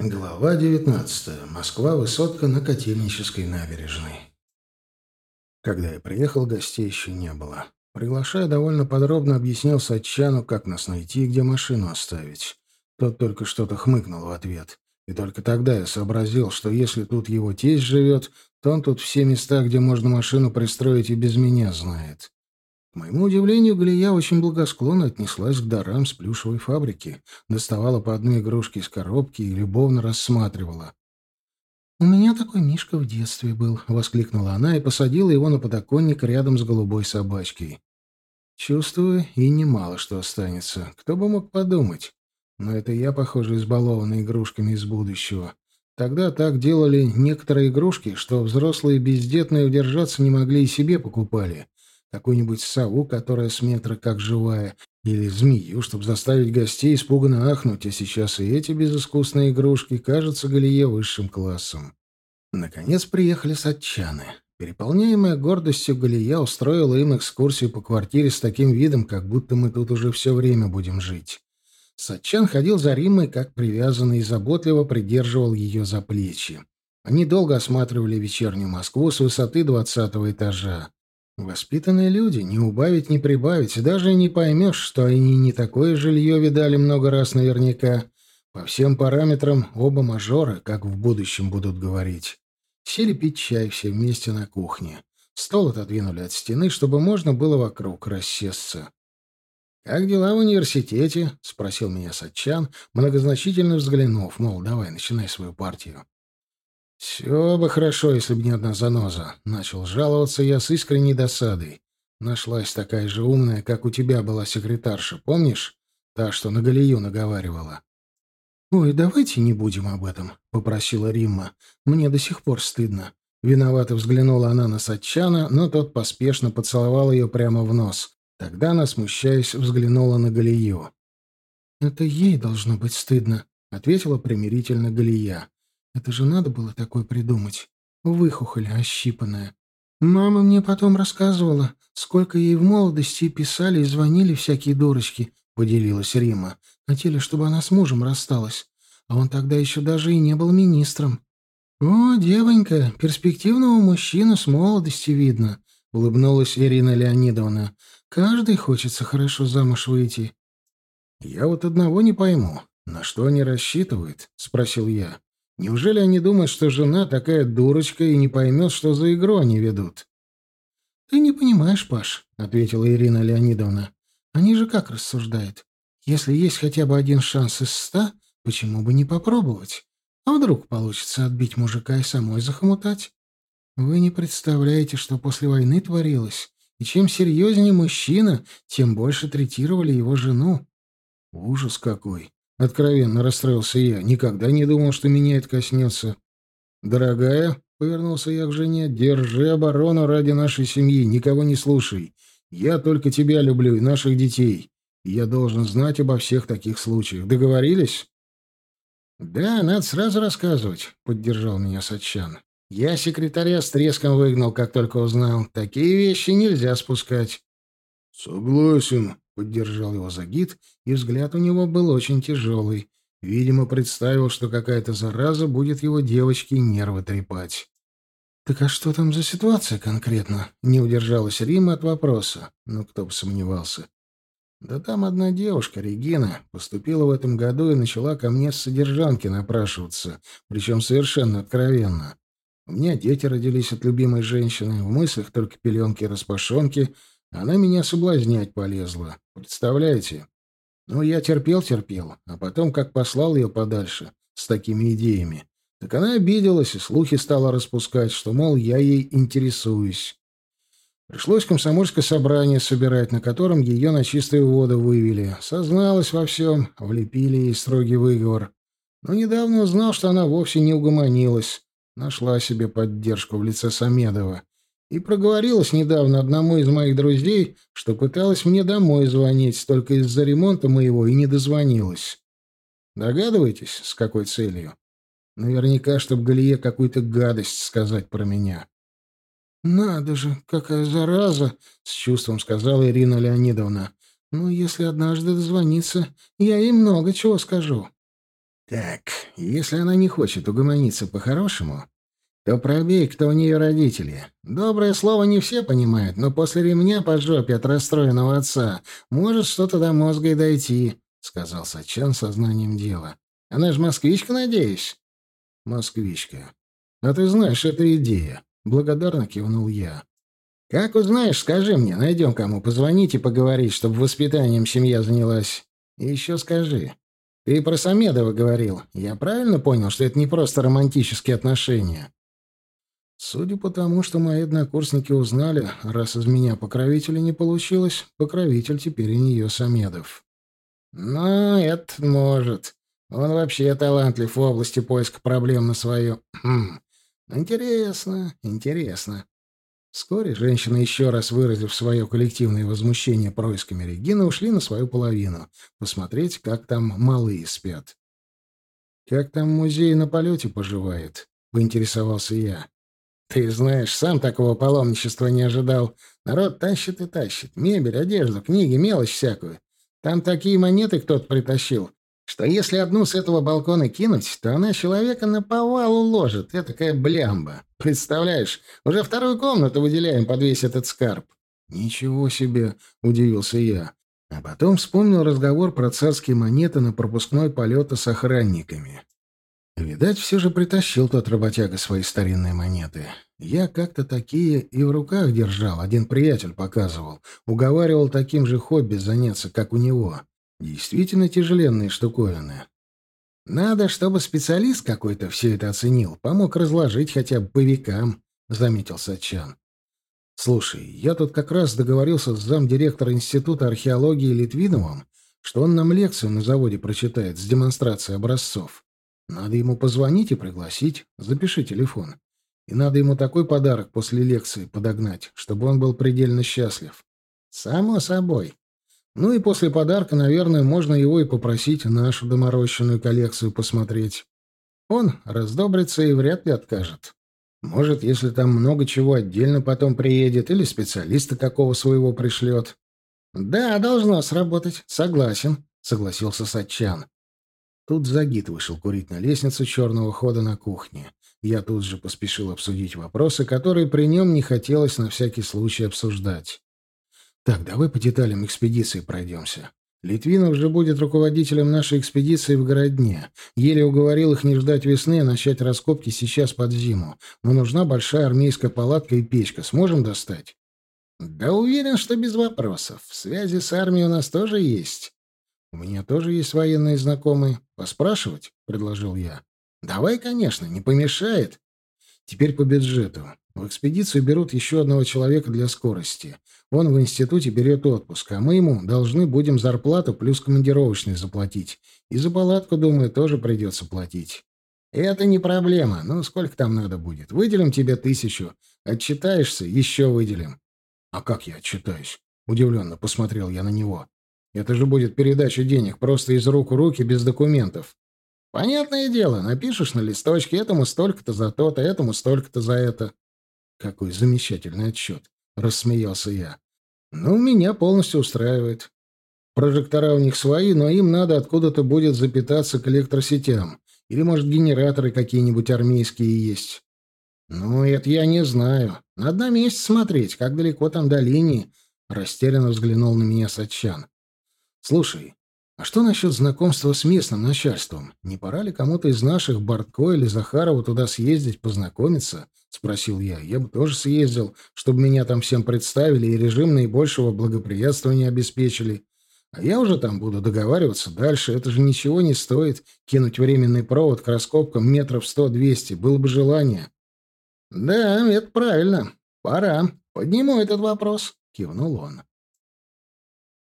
Глава 19. Москва. Высотка на Котельнической набережной. Когда я приехал, гостей еще не было. Приглашая, довольно подробно объяснил Сатчану, как нас найти и где машину оставить. Тот только что-то хмыкнул в ответ. И только тогда я сообразил, что если тут его тесть живет, то он тут все места, где можно машину пристроить, и без меня знает моему удивлению, Галия очень благосклонно отнеслась к дарам с плюшевой фабрики, доставала по одной игрушке из коробки и любовно рассматривала. «У меня такой Мишка в детстве был», — воскликнула она и посадила его на подоконник рядом с голубой собачкой. «Чувствую, и немало что останется. Кто бы мог подумать? Но это я, похоже, избалованный игрушками из будущего. Тогда так делали некоторые игрушки, что взрослые бездетные удержаться не могли и себе покупали какую-нибудь сову, которая с метра как живая, или змею, чтобы заставить гостей испуганно ахнуть, а сейчас и эти безыскусные игрушки кажутся Галие высшим классом. Наконец приехали сатчаны. Переполняемая гордостью Галия устроила им экскурсию по квартире с таким видом, как будто мы тут уже все время будем жить. Сатчан ходил за Риммой, как привязанный, и заботливо придерживал ее за плечи. Они долго осматривали вечернюю Москву с высоты двадцатого этажа. Воспитанные люди, не убавить, не прибавить, даже не поймешь, что они не такое жилье видали много раз наверняка. По всем параметрам оба мажора, как в будущем будут говорить. Сели пить чай все вместе на кухне. Стол отодвинули от стены, чтобы можно было вокруг рассесться. «Как дела в университете?» — спросил меня Сатчан, многозначительно взглянув, мол, давай, начинай свою партию. «Все бы хорошо, если бы не одна заноза», — начал жаловаться я с искренней досадой. Нашлась такая же умная, как у тебя была секретарша, помнишь? Та, что на Галию наговаривала. «Ой, давайте не будем об этом», — попросила Римма. «Мне до сих пор стыдно». Виновато взглянула она на Сатчана, но тот поспешно поцеловал ее прямо в нос. Тогда она, смущаясь, взглянула на Галию. «Это ей должно быть стыдно», — ответила примирительно Галия. Это же надо было такое придумать. Выхухоль ощипанная. Мама мне потом рассказывала, сколько ей в молодости писали и звонили всякие дурочки, — поделилась Рима. Хотели, чтобы она с мужем рассталась. А он тогда еще даже и не был министром. «О, девонька, перспективного мужчину с молодости видно», — улыбнулась Ирина Леонидовна. «Каждый хочется хорошо замуж выйти». «Я вот одного не пойму. На что они рассчитывают?» — спросил я. Неужели они думают, что жена такая дурочка и не поймет, что за игру они ведут? — Ты не понимаешь, Паш, — ответила Ирина Леонидовна. — Они же как рассуждают? Если есть хотя бы один шанс из ста, почему бы не попробовать? А вдруг получится отбить мужика и самой захомутать? Вы не представляете, что после войны творилось. И чем серьезнее мужчина, тем больше третировали его жену. Ужас какой! Откровенно расстроился я. Никогда не думал, что меня это коснется. «Дорогая», — повернулся я к жене, — «держи оборону ради нашей семьи, никого не слушай. Я только тебя люблю и наших детей. Я должен знать обо всех таких случаях. Договорились?» «Да, надо сразу рассказывать», — поддержал меня Сачан. «Я секретаря с треском выгнал, как только узнал. Такие вещи нельзя спускать». «Согласен», Поддержал его Загид, и взгляд у него был очень тяжелый. Видимо, представил, что какая-то зараза будет его девочке нервы трепать. «Так а что там за ситуация конкретно?» — не удержалась Рима от вопроса. Ну, кто бы сомневался. «Да там одна девушка, Регина, поступила в этом году и начала ко мне с содержанки напрашиваться, причем совершенно откровенно. У меня дети родились от любимой женщины, в мыслях только пеленки и распашонки — она меня соблазнять полезла. Представляете? Ну, я терпел-терпел, а потом как послал ее подальше с такими идеями. Так она обиделась и слухи стала распускать, что, мол, я ей интересуюсь. Пришлось комсомольское собрание собирать, на котором ее на чистую воду вывели. Созналась во всем, влепили ей строгий выговор. Но недавно узнал, что она вовсе не угомонилась. Нашла себе поддержку в лице Самедова. И проговорилась недавно одному из моих друзей, что пыталась мне домой звонить, только из-за ремонта моего и не дозвонилась. Догадываетесь, с какой целью? Наверняка, чтобы Галие какую-то гадость сказать про меня. «Надо же, какая зараза!» — с чувством сказала Ирина Леонидовна. «Ну, если однажды дозвониться, я ей много чего скажу». Так, если она не хочет угомониться по-хорошему, то пробей, кто у нее родители. Доброе слово не все понимают, но после ремня по жопе от расстроенного отца может что-то до мозга и дойти, — сказал Сачан сознанием дела. Она же москвичка, надеюсь? Москвичка. А ты знаешь, это идея. Благодарно кивнул я. Как узнаешь, скажи мне, найдем кому позвонить и поговорить, чтобы воспитанием семья занялась. И еще скажи, ты про Самедова говорил. Я правильно понял, что это не просто романтические отношения? Судя по тому, что мои однокурсники узнали, раз из меня покровителя не получилось, покровитель теперь и нее Самедов. Но это может. Он вообще талантлив в области поиска проблем на свою. Хм. Интересно, интересно. Вскоре женщины, еще раз выразив свое коллективное возмущение происками Регины, ушли на свою половину, посмотреть, как там малые спят. «Как там музей на полете поживает?» — поинтересовался я. «Ты знаешь, сам такого паломничества не ожидал. Народ тащит и тащит. Мебель, одежду, книги, мелочь всякую. Там такие монеты кто-то притащил, что если одну с этого балкона кинуть, то она человека на повал уложит. Это такая блямба. Представляешь, уже вторую комнату выделяем под весь этот скарб. Ничего себе, удивился я. А потом вспомнил разговор про царские монеты на пропускной полета с охранниками. Видать, все же притащил тот работяга свои старинные монеты. Я как-то такие и в руках держал, один приятель показывал. Уговаривал таким же хобби заняться, как у него. Действительно тяжеленные штуковины. Надо, чтобы специалист какой-то все это оценил, помог разложить хотя бы по векам, — заметил Сачан. Слушай, я тут как раз договорился с замдиректора Института археологии Литвиновым, что он нам лекцию на заводе прочитает с демонстрацией образцов. Надо ему позвонить и пригласить. Запиши телефон. И надо ему такой подарок после лекции подогнать, чтобы он был предельно счастлив. Само собой. Ну и после подарка, наверное, можно его и попросить нашу доморощенную коллекцию посмотреть. Он раздобрится и вряд ли откажет. Может, если там много чего отдельно потом приедет, или специалиста какого своего пришлет. «Да, должно сработать. Согласен», — согласился Сатчан. Тут Загид вышел курить на лестницу черного хода на кухне. Я тут же поспешил обсудить вопросы, которые при нем не хотелось на всякий случай обсуждать. Так, давай по деталям экспедиции пройдемся. Литвинов же будет руководителем нашей экспедиции в Городне. Еле уговорил их не ждать весны, а начать раскопки сейчас под зиму. Но нужна большая армейская палатка и печка. Сможем достать? Да уверен, что без вопросов. Связи с армией у нас тоже есть. У меня тоже есть военные знакомые. Поспрашивать? предложил я. Давай, конечно, не помешает. Теперь по бюджету. В экспедицию берут еще одного человека для скорости. Он в институте берет отпуск, а мы ему должны будем зарплату плюс командировочный заплатить. И за палатку, думаю, тоже придется платить. Это не проблема. Ну, сколько там надо будет? Выделим тебе тысячу. Отчитаешься, еще выделим. А как я отчитаюсь? Удивленно посмотрел я на него. Это же будет передача денег просто из рук в руки без документов. Понятное дело, напишешь на листочке этому столько-то за то-то, этому столько-то за это. Какой замечательный отчет. Рассмеялся я. Ну, меня полностью устраивает. Прожектора у них свои, но им надо откуда-то будет запитаться к электросетям. Или, может, генераторы какие-нибудь армейские есть. Ну, это я не знаю. Надо на месте смотреть, как далеко там до линии. Растерянно взглянул на меня Сачан. Слушай, а что насчет знакомства с местным начальством? Не пора ли кому-то из наших, Бортко или Захарова, туда съездить, познакомиться? — спросил я. «Я бы тоже съездил, чтобы меня там всем представили и режим наибольшего благоприятствования обеспечили. А я уже там буду договариваться дальше. Это же ничего не стоит кинуть временный провод к раскопкам метров сто-двести. Было бы желание». «Да, это правильно. Пора. Подниму этот вопрос», — кивнул он.